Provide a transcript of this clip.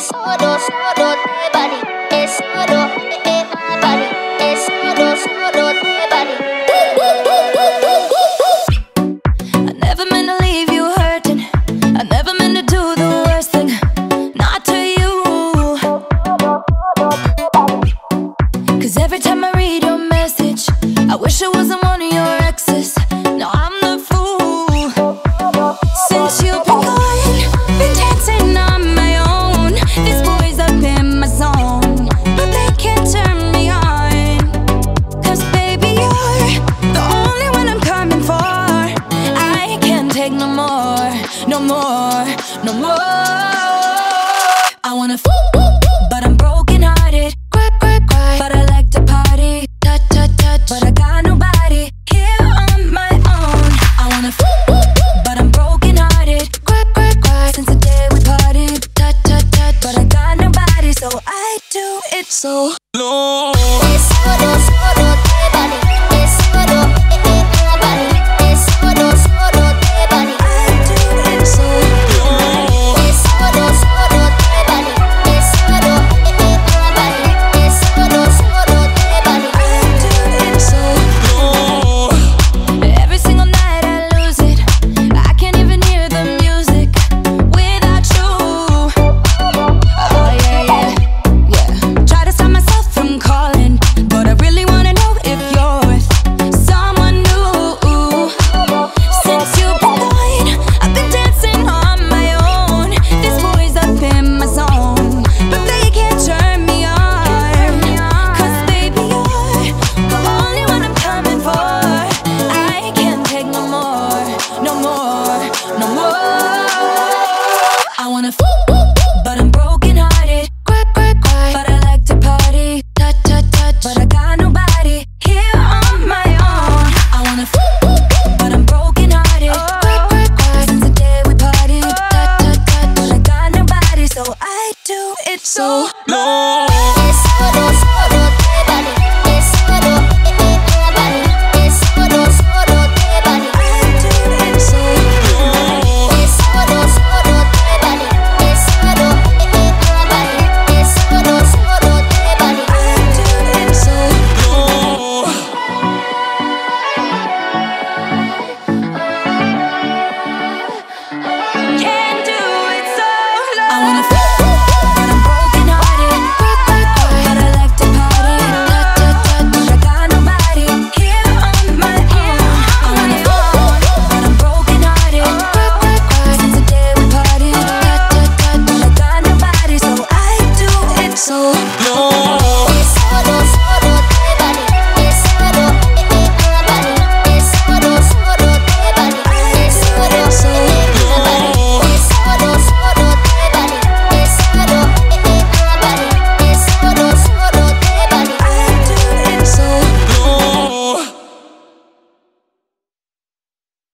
solo, solo solo solo, solo. I never meant to leave you hurting. I never meant to do the worst thing, not to you. Cause every time I read your message, I wish it wasn't. more, no more. I wanna fool, but I'm broken hearted. Cry, cry, cry. But I like to party. Touch, touch, touch. But I got nobody here on my own. I wanna fool, but I'm broken hearted. Cry, cry, cry. Since the day we party. Touch, touch, touch. But I got nobody, so I do it so long. so long.